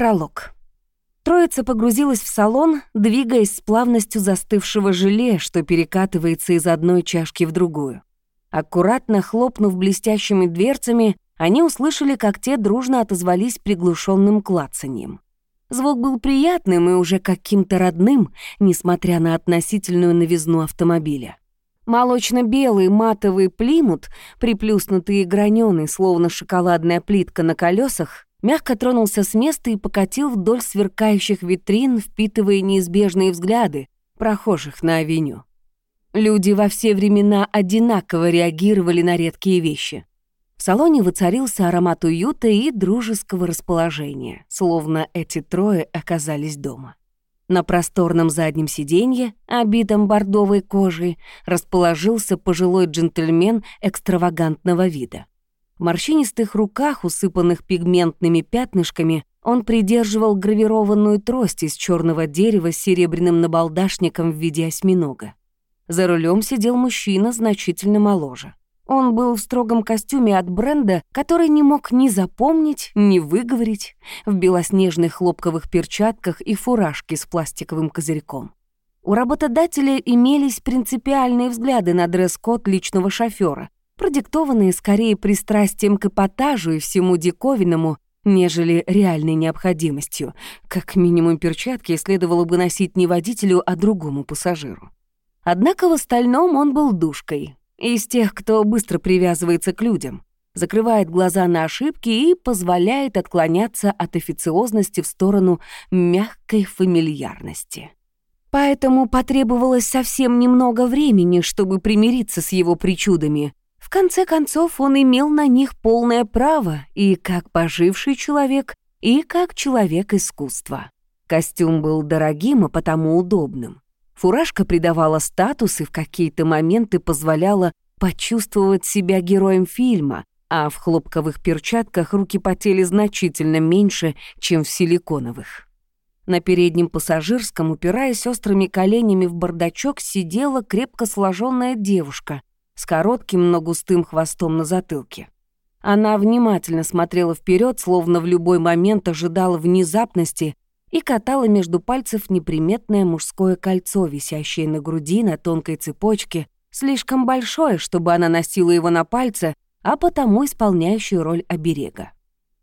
Пролог. Троица погрузилась в салон, двигаясь с плавностью застывшего желе, что перекатывается из одной чашки в другую. Аккуратно хлопнув блестящими дверцами, они услышали, как те дружно отозвались приглушенным клацаньем. Звук был приятным и уже каким-то родным, несмотря на относительную новизну автомобиля. Молочно-белый матовый плимут, приплюснутый и граненый, словно шоколадная плитка на колесах, мягко тронулся с места и покатил вдоль сверкающих витрин, впитывая неизбежные взгляды прохожих на авеню. Люди во все времена одинаково реагировали на редкие вещи. В салоне воцарился аромат уюта и дружеского расположения, словно эти трое оказались дома. На просторном заднем сиденье, обитом бордовой кожей, расположился пожилой джентльмен экстравагантного вида. Морщинистых руках, усыпанных пигментными пятнышками, он придерживал гравированную трость из черного дерева с серебряным набалдашником в виде осьминога. За рулем сидел мужчина значительно моложе. Он был в строгом костюме от бренда, который не мог ни запомнить, ни выговорить, в белоснежных хлопковых перчатках и фуражке с пластиковым козырьком. У работодателя имелись принципиальные взгляды на дресс-код личного шофера, продиктованные скорее пристрастием к эпатажу и всему диковинному, нежели реальной необходимостью. Как минимум перчатки следовало бы носить не водителю, а другому пассажиру. Однако в остальном он был душкой, из тех, кто быстро привязывается к людям, закрывает глаза на ошибки и позволяет отклоняться от официозности в сторону мягкой фамильярности. Поэтому потребовалось совсем немного времени, чтобы примириться с его причудами, в конце концов, он имел на них полное право и как поживший человек, и как человек искусства. Костюм был дорогим, и потому удобным. Фуражка придавала статус и в какие-то моменты позволяла почувствовать себя героем фильма, а в хлопковых перчатках руки потели значительно меньше, чем в силиконовых. На переднем пассажирском, упираясь острыми коленями в бардачок, сидела крепко сложенная девушка с коротким, но густым хвостом на затылке. Она внимательно смотрела вперед, словно в любой момент ожидала внезапности и катала между пальцев неприметное мужское кольцо, висящее на груди на тонкой цепочке, слишком большое, чтобы она носила его на пальце, а потому исполняющую роль оберега.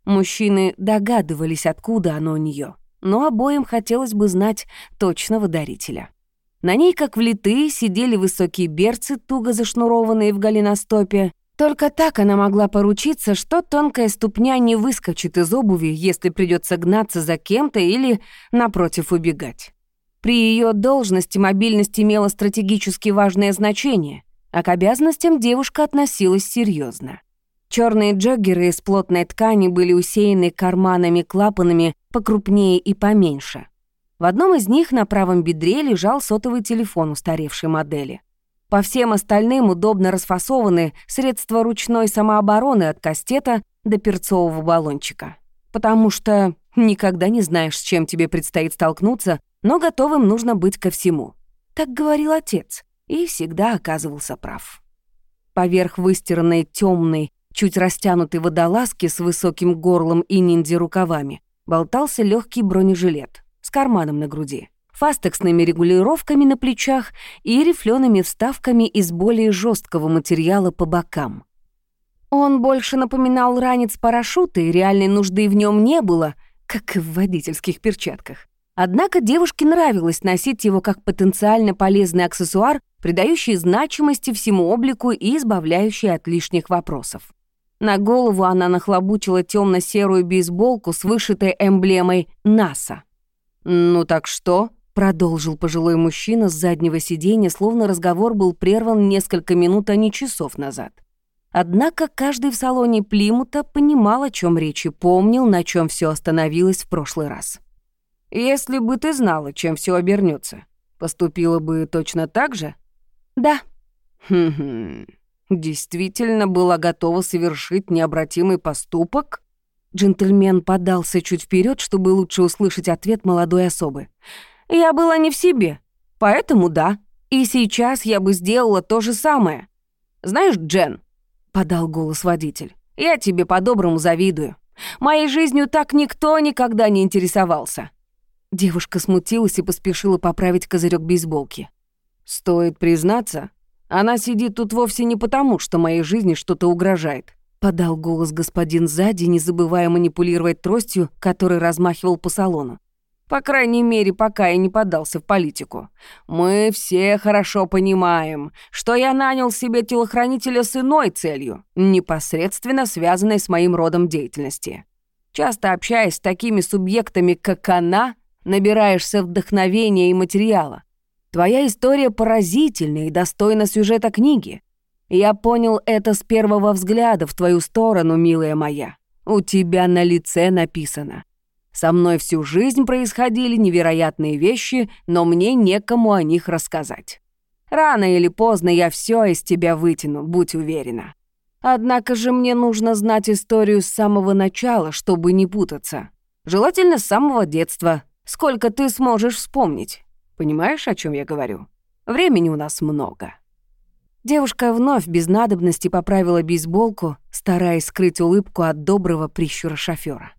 Мужчины догадывались, откуда оно у нее, но обоим хотелось бы знать точного дарителя. На ней, как влитые, сидели высокие берцы, туго зашнурованные в голеностопе. Только так она могла поручиться, что тонкая ступня не выскочит из обуви, если придется гнаться за кем-то или, напротив, убегать. При ее должности мобильность имела стратегически важное значение, а к обязанностям девушка относилась серьезно. Черные джоггеры из плотной ткани были усеяны карманами-клапанами покрупнее и поменьше. В одном из них на правом бедре лежал сотовый телефон устаревшей модели. По всем остальным удобно расфасованы средства ручной самообороны от кастета до перцового баллончика. Потому что никогда не знаешь, с чем тебе предстоит столкнуться, но готовым нужно быть ко всему. Так говорил отец, и всегда оказывался прав. Поверх выстиранной темной, чуть растянутой водолазки с высоким горлом и ниндзя-рукавами болтался легкий бронежилет — с карманом на груди, фастексными регулировками на плечах и рифлеными вставками из более жесткого материала по бокам. Он больше напоминал ранец парашюта, и реальной нужды в нем не было, как и в водительских перчатках. Однако девушке нравилось носить его как потенциально полезный аксессуар, придающий значимости всему облику и избавляющий от лишних вопросов. На голову она нахлобучила темно серую бейсболку с вышитой эмблемой НАСА. «Ну так что?» — продолжил пожилой мужчина с заднего сиденья, словно разговор был прерван несколько минут, а не часов назад. Однако каждый в салоне Плимута понимал, о чем речь, и помнил, на чем все остановилось в прошлый раз. «Если бы ты знала, чем все обернется, поступила бы точно так же?» «Да». «Хм-хм. Действительно была готова совершить необратимый поступок?» Джентльмен подался чуть вперед, чтобы лучше услышать ответ молодой особы. «Я была не в себе, поэтому да. И сейчас я бы сделала то же самое. Знаешь, Джен», — подал голос водитель, — «я тебе по-доброму завидую. Моей жизнью так никто никогда не интересовался». Девушка смутилась и поспешила поправить козырек бейсболки. «Стоит признаться, она сидит тут вовсе не потому, что моей жизни что-то угрожает», подал голос господин сзади, не забывая манипулировать тростью, который размахивал по салону. По крайней мере, пока я не подался в политику. Мы все хорошо понимаем, что я нанял себе телохранителя с иной целью, непосредственно связанной с моим родом деятельности. Часто общаясь с такими субъектами, как она, набираешься вдохновения и материала. Твоя история поразительна и достойна сюжета книги. Я понял это с первого взгляда в твою сторону, милая моя. У тебя на лице написано. Со мной всю жизнь происходили невероятные вещи, но мне некому о них рассказать. Рано или поздно я все из тебя вытяну, будь уверена. Однако же мне нужно знать историю с самого начала, чтобы не путаться. Желательно с самого детства. Сколько ты сможешь вспомнить? Понимаешь, о чем я говорю? Времени у нас много. Девушка вновь без надобности поправила бейсболку, стараясь скрыть улыбку от доброго прищура шофера.